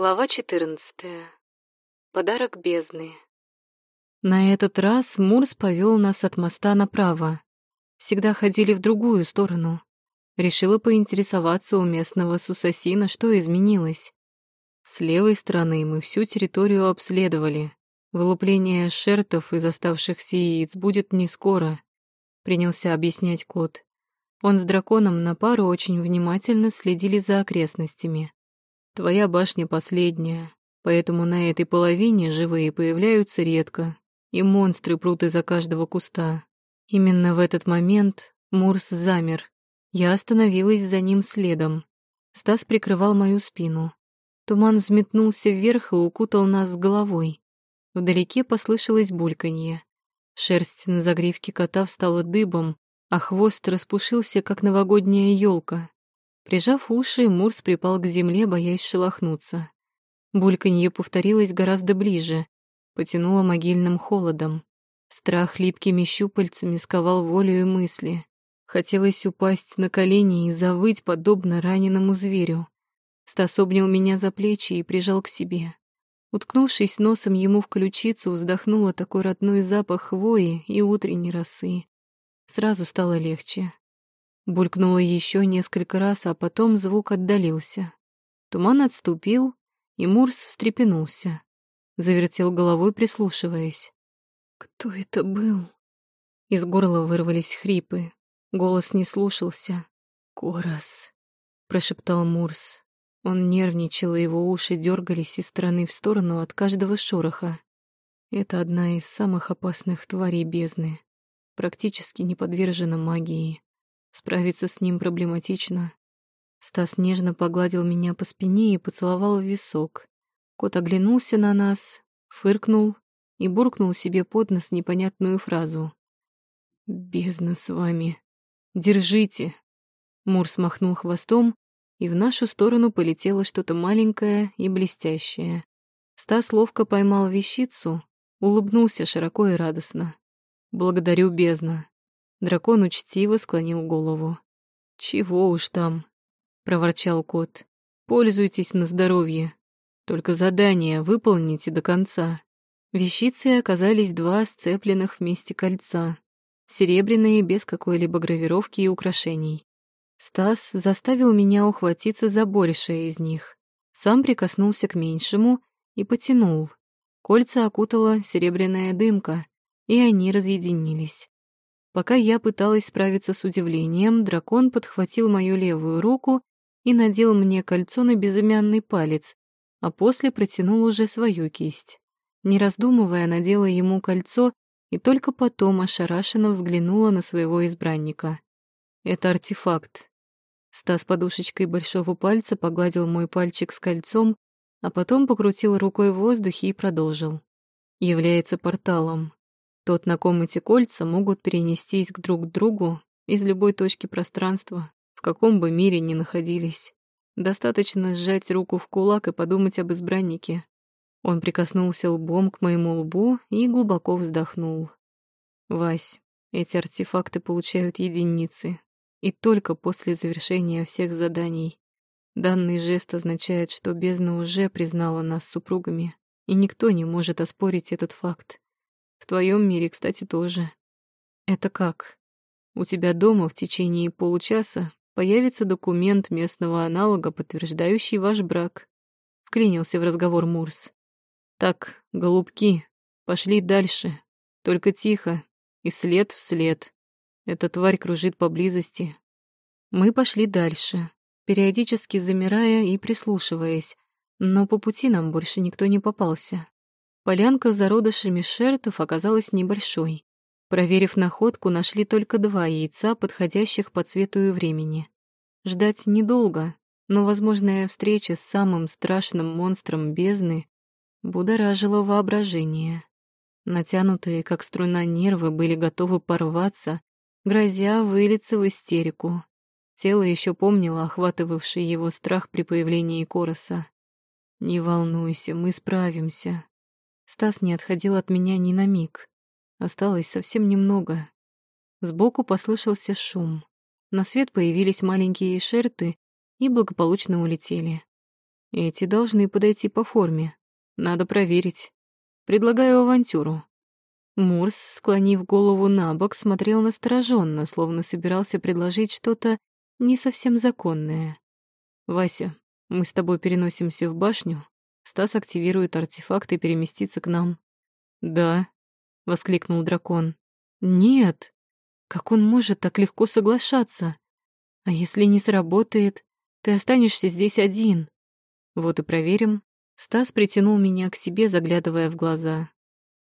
Глава 14. Подарок бездны. На этот раз Мурс повел нас от моста направо. Всегда ходили в другую сторону. Решила поинтересоваться у местного сусасина, что изменилось. С левой стороны мы всю территорию обследовали. Вылупление шертов из оставшихся яиц будет не скоро, принялся объяснять кот. Он с драконом на пару очень внимательно следили за окрестностями. Твоя башня последняя, поэтому на этой половине живые появляются редко, и монстры прут из-за каждого куста. Именно в этот момент Мурс замер. Я остановилась за ним следом. Стас прикрывал мою спину. Туман взметнулся вверх и укутал нас с головой. Вдалеке послышалось бульканье. Шерсть на загривке кота встала дыбом, а хвост распушился, как новогодняя елка. Прижав уши, Мурс припал к земле, боясь шелохнуться. Бульканье повторилось гораздо ближе, потянуло могильным холодом. Страх липкими щупальцами сковал волю и мысли. Хотелось упасть на колени и завыть, подобно раненому зверю. Стас обнял меня за плечи и прижал к себе. Уткнувшись носом ему в ключицу, вздохнула такой родной запах хвои и утренней росы. Сразу стало легче. Булькнуло еще несколько раз, а потом звук отдалился. Туман отступил, и Мурс встрепенулся. Завертел головой, прислушиваясь. «Кто это был?» Из горла вырвались хрипы. Голос не слушался. «Корос», — прошептал Мурс. Он нервничал, и его уши дергались из стороны в сторону от каждого шороха. Это одна из самых опасных тварей бездны. Практически не подвержена магии. Справиться с ним проблематично. Стас нежно погладил меня по спине и поцеловал в висок. Кот оглянулся на нас, фыркнул и буркнул себе под нос непонятную фразу. «Бездна с вами. Держите!» Мур смахнул хвостом, и в нашу сторону полетело что-то маленькое и блестящее. Стас ловко поймал вещицу, улыбнулся широко и радостно. «Благодарю, бездна. Дракон учтиво склонил голову. «Чего уж там?» — проворчал кот. «Пользуйтесь на здоровье. Только задание выполните до конца». Вещицы оказались два сцепленных вместе кольца, серебряные, без какой-либо гравировки и украшений. Стас заставил меня ухватиться за большее из них. Сам прикоснулся к меньшему и потянул. Кольца окутала серебряная дымка, и они разъединились. Пока я пыталась справиться с удивлением, дракон подхватил мою левую руку и надел мне кольцо на безымянный палец, а после протянул уже свою кисть. Не раздумывая, надела ему кольцо и только потом ошарашенно взглянула на своего избранника. Это артефакт. Стас подушечкой большого пальца погладил мой пальчик с кольцом, а потом покрутил рукой в воздухе и продолжил. Является порталом. Тот, на ком эти кольца могут перенестись к друг другу из любой точки пространства, в каком бы мире ни находились. Достаточно сжать руку в кулак и подумать об избраннике. Он прикоснулся лбом к моему лбу и глубоко вздохнул. «Вась, эти артефакты получают единицы, и только после завершения всех заданий. Данный жест означает, что бездна уже признала нас супругами, и никто не может оспорить этот факт. В твоем мире, кстати, тоже. Это как? У тебя дома в течение получаса появится документ местного аналога, подтверждающий ваш брак. Вклинился в разговор Мурс. Так, голубки, пошли дальше. Только тихо и след в след. Эта тварь кружит поблизости. Мы пошли дальше, периодически замирая и прислушиваясь, но по пути нам больше никто не попался. Полянка с зародышами шертов оказалась небольшой. Проверив находку, нашли только два яйца, подходящих по цвету и времени. Ждать недолго, но возможная встреча с самым страшным монстром бездны будоражила воображение. Натянутые, как струна, нервы были готовы порваться, грозя вылиться в истерику. Тело еще помнило охватывавший его страх при появлении Короса. «Не волнуйся, мы справимся», Стас не отходил от меня ни на миг. Осталось совсем немного. Сбоку послышался шум. На свет появились маленькие шерты и благополучно улетели. Эти должны подойти по форме. Надо проверить. Предлагаю авантюру. Мурс, склонив голову на бок, смотрел настороженно, словно собирался предложить что-то не совсем законное. «Вася, мы с тобой переносимся в башню. Стас активирует артефакт и переместится к нам». «Да», — воскликнул дракон. «Нет! Как он может так легко соглашаться? А если не сработает, ты останешься здесь один?» Вот и проверим. Стас притянул меня к себе, заглядывая в глаза.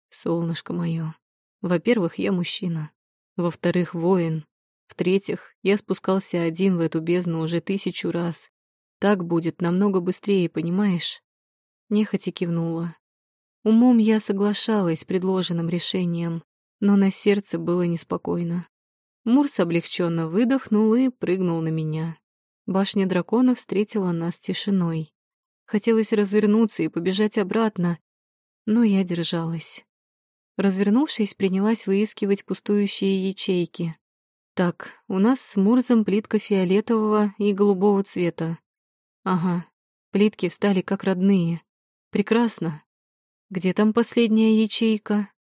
Солнышко мое. Во-первых, я мужчина. Во-вторых, воин. В-третьих, я спускался один в эту бездну уже тысячу раз. Так будет намного быстрее, понимаешь? Нехотя кивнула. Умом я соглашалась с предложенным решением, но на сердце было неспокойно. Мурс облегченно выдохнул и прыгнул на меня. Башня дракона встретила нас тишиной. Хотелось развернуться и побежать обратно, но я держалась. Развернувшись, принялась выискивать пустующие ячейки. Так, у нас с Мурзом плитка фиолетового и голубого цвета. Ага, плитки встали как родные. Прекрасно. Где там последняя ячейка?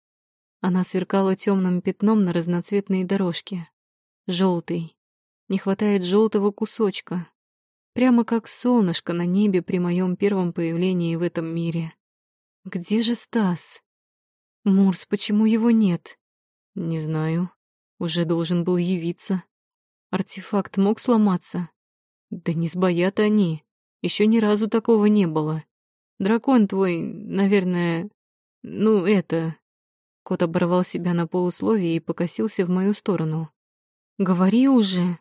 Она сверкала темным пятном на разноцветной дорожке. Желтый. Не хватает желтого кусочка. Прямо как солнышко на небе при моем первом появлении в этом мире. Где же Стас? Мурс, почему его нет? Не знаю. Уже должен был явиться. Артефакт мог сломаться? Да не сбоят они. Еще ни разу такого не было. Дракон твой, наверное... Ну, это... Кот оборвал себя на полусловие и покосился в мою сторону. «Говори уже!»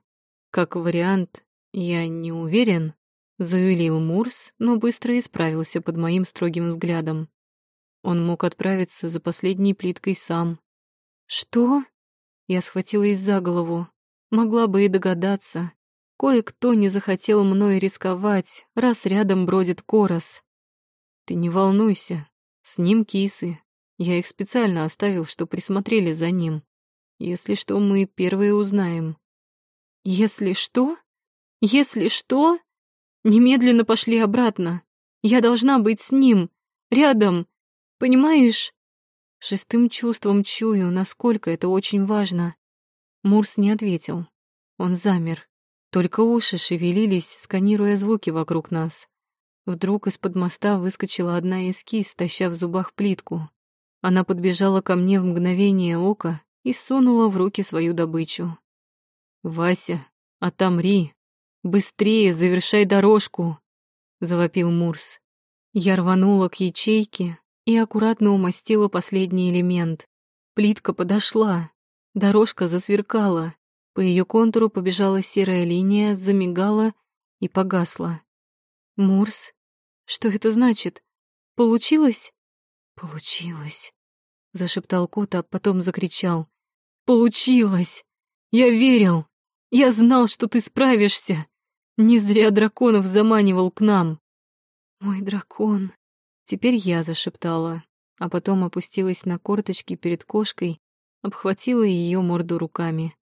Как вариант, «Я не уверен», — заявил Мурс, но быстро исправился под моим строгим взглядом. Он мог отправиться за последней плиткой сам. «Что?» Я схватилась за голову. Могла бы и догадаться. Кое-кто не захотел мной рисковать, раз рядом бродит Корос. «Ты не волнуйся, с ним кисы. Я их специально оставил, что присмотрели за ним. Если что, мы первые узнаем». «Если что?» Если что, немедленно пошли обратно. Я должна быть с ним, рядом, понимаешь? Шестым чувством чую, насколько это очень важно. Мурс не ответил. Он замер. Только уши шевелились, сканируя звуки вокруг нас. Вдруг из-под моста выскочила одна из кис, таща в зубах плитку. Она подбежала ко мне в мгновение ока и сунула в руки свою добычу. «Вася, отомри!» «Быстрее, завершай дорожку!» — завопил Мурс. Я рванула к ячейке и аккуратно умастила последний элемент. Плитка подошла, дорожка засверкала, по ее контуру побежала серая линия, замигала и погасла. «Мурс? Что это значит? Получилось?» «Получилось», — зашептал кот, а потом закричал. «Получилось! Я верил! Я знал, что ты справишься! Не зря драконов заманивал к нам. Мой дракон. Теперь я зашептала, а потом опустилась на корточки перед кошкой, обхватила ее морду руками.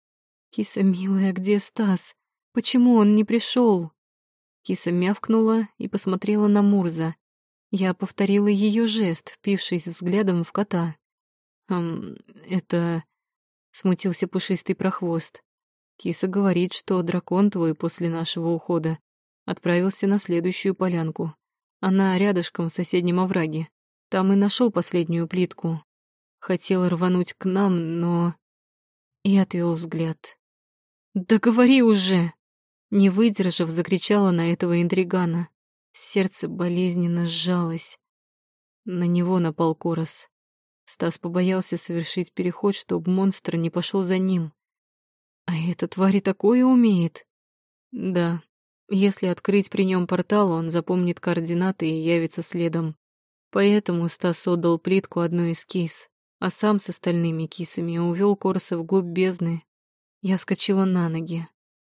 «Киса, милая, где Стас? Почему он не пришел?» Киса мявкнула и посмотрела на Мурза. Я повторила ее жест, впившись взглядом в кота. «Эм, это...» — смутился пушистый прохвост. Киса говорит, что дракон твой после нашего ухода отправился на следующую полянку. Она рядышком в соседнем овраге. Там и нашел последнюю плитку. Хотел рвануть к нам, но... И отвел взгляд. «Да говори уже!» Не выдержав, закричала на этого интригана. Сердце болезненно сжалось. На него напал Корос. Стас побоялся совершить переход, чтобы монстр не пошел за ним. А эта тварь и такое умеет? Да. Если открыть при нем портал, он запомнит координаты и явится следом. Поэтому Стас отдал плитку одной из кис, а сам с остальными кисами увел Корса вглубь бездны. Я вскочила на ноги.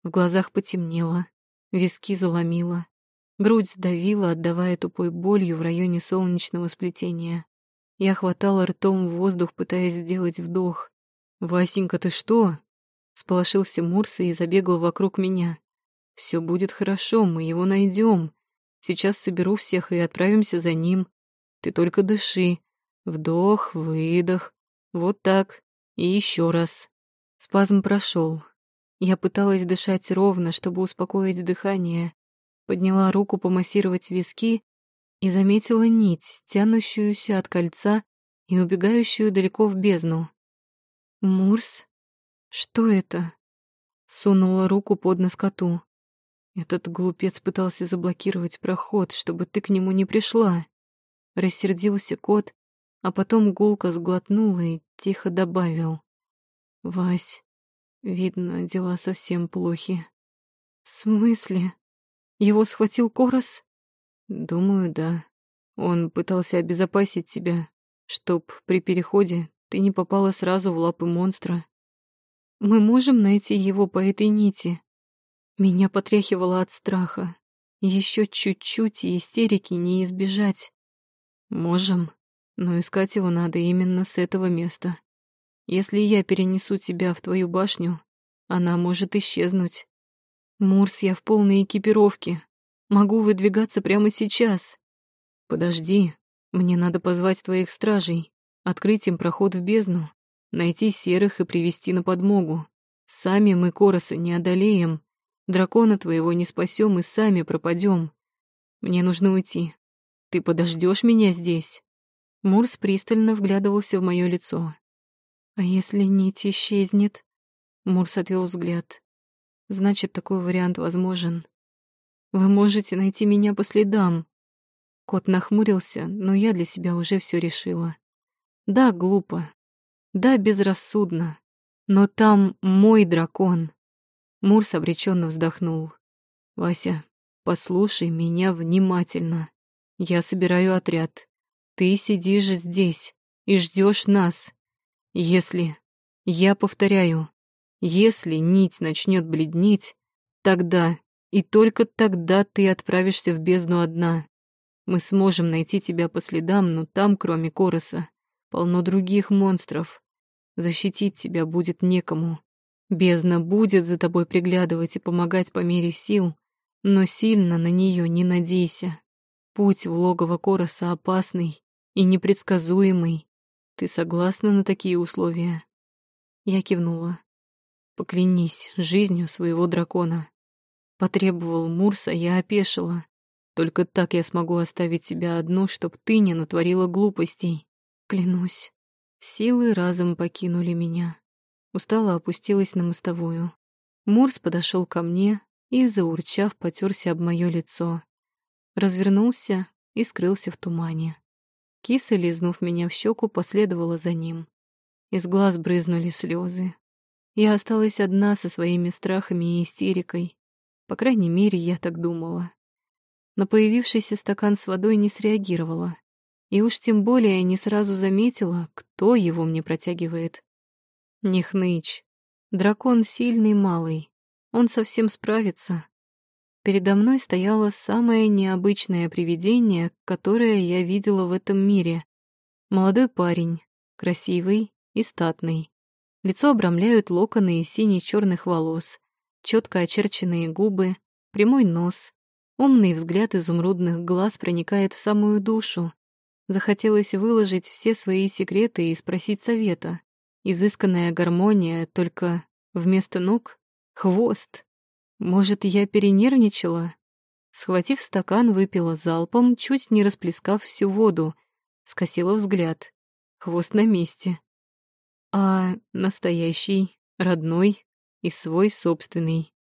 В глазах потемнело, виски заломило, грудь сдавила, отдавая тупой болью в районе солнечного сплетения. Я хватала ртом воздух, пытаясь сделать вдох. «Васенька, ты что?» Сполошился Мурса и забегал вокруг меня. Все будет хорошо, мы его найдем. Сейчас соберу всех и отправимся за ним. Ты только дыши. Вдох, выдох. Вот так. И еще раз. Спазм прошел. Я пыталась дышать ровно, чтобы успокоить дыхание. Подняла руку помассировать виски и заметила нить, тянущуюся от кольца и убегающую далеко в бездну. «Мурс? Что это?» Сунула руку под нос коту. Этот глупец пытался заблокировать проход, чтобы ты к нему не пришла. Рассердился кот, а потом гулко сглотнул и тихо добавил. «Вась, видно, дела совсем плохи». «В смысле? Его схватил Корос?» «Думаю, да. Он пытался обезопасить тебя, чтоб при переходе ты не попала сразу в лапы монстра. Мы можем найти его по этой нити?» Меня потряхивало от страха. Еще чуть-чуть и истерики не избежать. Можем, но искать его надо именно с этого места. Если я перенесу тебя в твою башню, она может исчезнуть. Мурс, я в полной экипировке. Могу выдвигаться прямо сейчас. Подожди, мне надо позвать твоих стражей, открыть им проход в бездну, найти серых и привести на подмогу. Сами мы Короса не одолеем, Дракона твоего не спасем и сами пропадем. Мне нужно уйти. Ты подождешь меня здесь?» Мурс пристально вглядывался в мое лицо. «А если нить исчезнет?» Мурс отвел взгляд. «Значит, такой вариант возможен. Вы можете найти меня по следам». Кот нахмурился, но я для себя уже все решила. Да, глупо. Да, безрассудно. Но там мой дракон. Мурс обреченно вздохнул. «Вася, послушай меня внимательно. Я собираю отряд. Ты сидишь здесь и ждешь нас. Если, я повторяю, если нить начнет бледнеть, тогда и только тогда ты отправишься в бездну одна. Мы сможем найти тебя по следам, но там, кроме Короса, полно других монстров. Защитить тебя будет некому. Бездна будет за тобой приглядывать и помогать по мере сил, но сильно на нее не надейся. Путь в логово Короса опасный и непредсказуемый. Ты согласна на такие условия? Я кивнула. Поклянись жизнью своего дракона. Потребовал Мурса, я опешила. Только так я смогу оставить тебя одну, чтоб ты не натворила глупостей. Клянусь. Силы разом покинули меня. Устало опустилась на мостовую. Мурс подошел ко мне и, заурчав, потерся об мое лицо. Развернулся и скрылся в тумане. Киса, лизнув меня в щеку, последовала за ним. Из глаз брызнули слезы. Я осталась одна со своими страхами и истерикой. По крайней мере, я так думала. На появившийся стакан с водой не среагировала. И уж тем более не сразу заметила, кто его мне протягивает. Не. Дракон сильный малый. Он совсем справится. Передо мной стояло самое необычное привидение, которое я видела в этом мире. Молодой парень, красивый и статный. Лицо обрамляют локоны из сине-черных волос, четко очерченные губы, прямой нос, умный взгляд изумрудных глаз проникает в самую душу. Захотелось выложить все свои секреты и спросить совета. Изысканная гармония, только вместо ног — хвост. Может, я перенервничала? Схватив стакан, выпила залпом, чуть не расплескав всю воду. Скосила взгляд. Хвост на месте. А настоящий, родной и свой собственный.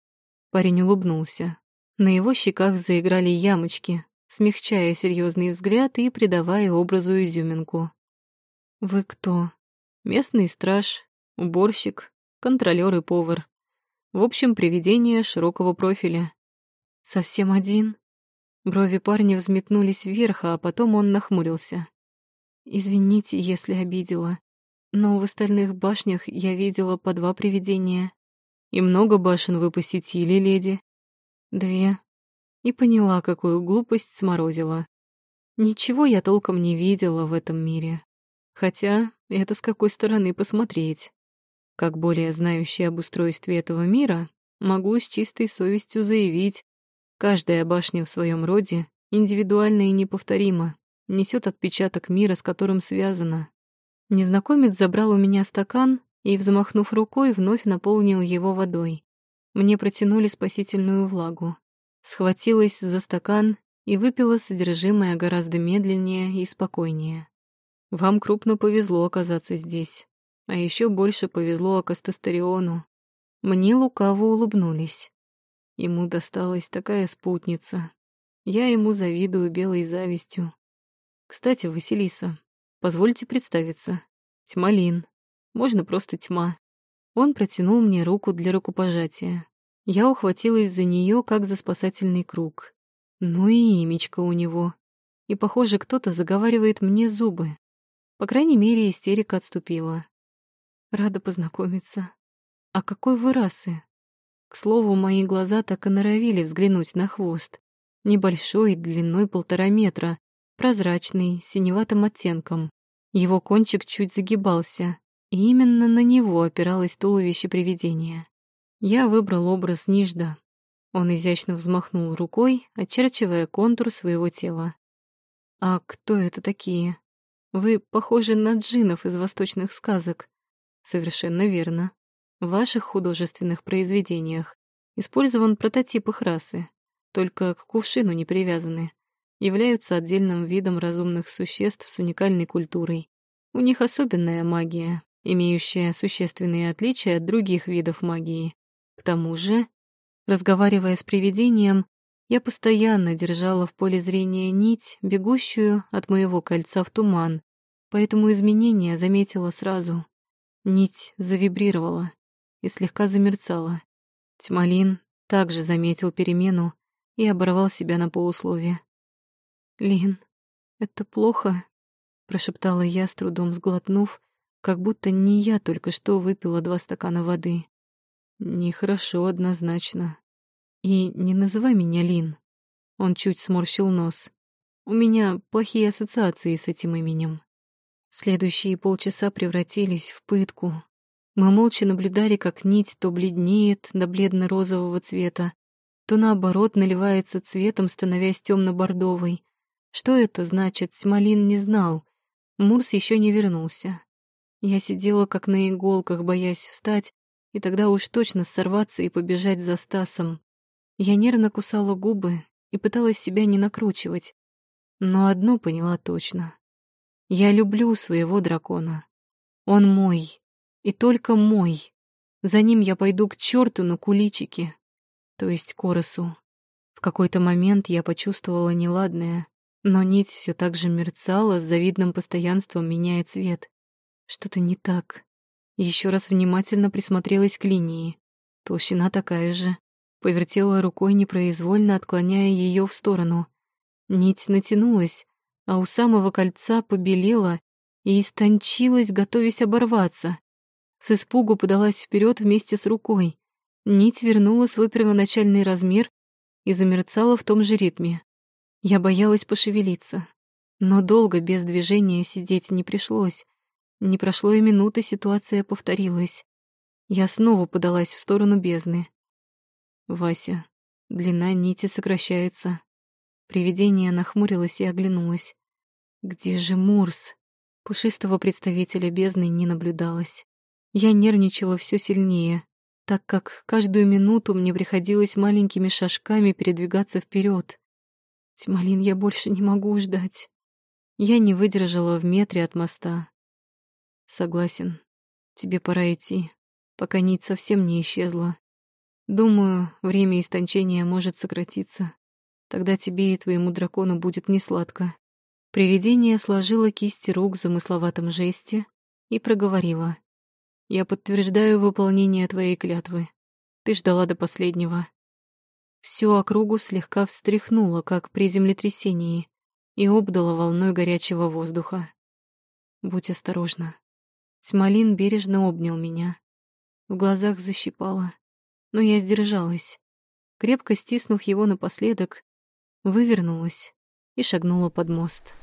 Парень улыбнулся. На его щеках заиграли ямочки, смягчая серьезный взгляд и придавая образу изюминку. «Вы кто?» Местный страж, уборщик, контролер и повар. В общем, привидение широкого профиля. Совсем один? Брови парня взметнулись вверх, а потом он нахмурился. «Извините, если обидела, но в остальных башнях я видела по два привидения. И много башен вы посетили, леди?» «Две». И поняла, какую глупость сморозила. Ничего я толком не видела в этом мире. Хотя это с какой стороны посмотреть. Как более знающий об устройстве этого мира, могу с чистой совестью заявить, каждая башня в своем роде индивидуально и неповторимо, несет отпечаток мира, с которым связано. Незнакомец забрал у меня стакан и, взмахнув рукой, вновь наполнил его водой. Мне протянули спасительную влагу. Схватилась за стакан и выпила содержимое гораздо медленнее и спокойнее. Вам крупно повезло оказаться здесь. А еще больше повезло Акастастериону. Мне лукаво улыбнулись. Ему досталась такая спутница. Я ему завидую белой завистью. Кстати, Василиса, позвольте представиться. Тьмалин. Можно просто тьма. Он протянул мне руку для рукопожатия. Я ухватилась за нее, как за спасательный круг. Ну и имечко у него. И, похоже, кто-то заговаривает мне зубы. По крайней мере, истерика отступила. Рада познакомиться. А какой вы расы? К слову, мои глаза так и норовили взглянуть на хвост. Небольшой, длиной полтора метра, прозрачный, синеватым оттенком. Его кончик чуть загибался, и именно на него опиралось туловище привидения. Я выбрал образ Нижда. Он изящно взмахнул рукой, очерчивая контур своего тела. «А кто это такие?» Вы похожи на джинов из восточных сказок. Совершенно верно. В ваших художественных произведениях использован прототип их расы, только к кувшину не привязаны. Являются отдельным видом разумных существ с уникальной культурой. У них особенная магия, имеющая существенные отличия от других видов магии. К тому же, разговаривая с привидением, я постоянно держала в поле зрения нить, бегущую от моего кольца в туман, поэтому изменения заметила сразу. Нить завибрировала и слегка замерцала. Тьмалин также заметил перемену и оборвал себя на полусловие. «Лин, это плохо?» — прошептала я, с трудом сглотнув, как будто не я только что выпила два стакана воды. «Нехорошо однозначно», и не называй меня Лин. Он чуть сморщил нос. У меня плохие ассоциации с этим именем. Следующие полчаса превратились в пытку. Мы молча наблюдали, как нить то бледнеет до бледно-розового цвета, то наоборот наливается цветом, становясь темно-бордовой. Что это значит, Смолин не знал. Мурс еще не вернулся. Я сидела как на иголках, боясь встать, и тогда уж точно сорваться и побежать за Стасом. Я нервно кусала губы и пыталась себя не накручивать. Но одно поняла точно. Я люблю своего дракона. Он мой. И только мой. За ним я пойду к черту на куличики. То есть к Оросу. В какой-то момент я почувствовала неладное, но нить все так же мерцала, с завидным постоянством меняя цвет. Что-то не так. Еще раз внимательно присмотрелась к линии. Толщина такая же, Повертела рукой, непроизвольно отклоняя ее в сторону. Нить натянулась, а у самого кольца побелела и истончилась, готовясь оборваться. С испугу подалась вперед вместе с рукой. Нить вернула свой первоначальный размер и замерцала в том же ритме. Я боялась пошевелиться, но долго без движения сидеть не пришлось. Не прошло и минуты, ситуация повторилась. Я снова подалась в сторону бездны. Вася, длина нити сокращается. Привидение нахмурилось и оглянулось. Где же Мурс? Пушистого представителя бездны не наблюдалось. Я нервничала все сильнее, так как каждую минуту мне приходилось маленькими шажками передвигаться вперед. Тималин, я больше не могу ждать. Я не выдержала в метре от моста. Согласен, тебе пора идти, пока нить совсем не исчезла. Думаю, время истончения может сократиться. Тогда тебе и твоему дракону будет несладко. Привидение сложило кисти рук в замысловатом жесте и проговорило. «Я подтверждаю выполнение твоей клятвы. Ты ждала до последнего». Всю округу слегка встряхнуло, как при землетрясении, и обдало волной горячего воздуха. «Будь осторожна». Тьмалин бережно обнял меня. В глазах защипало но я сдержалась. Крепко стиснув его напоследок, вывернулась и шагнула под мост.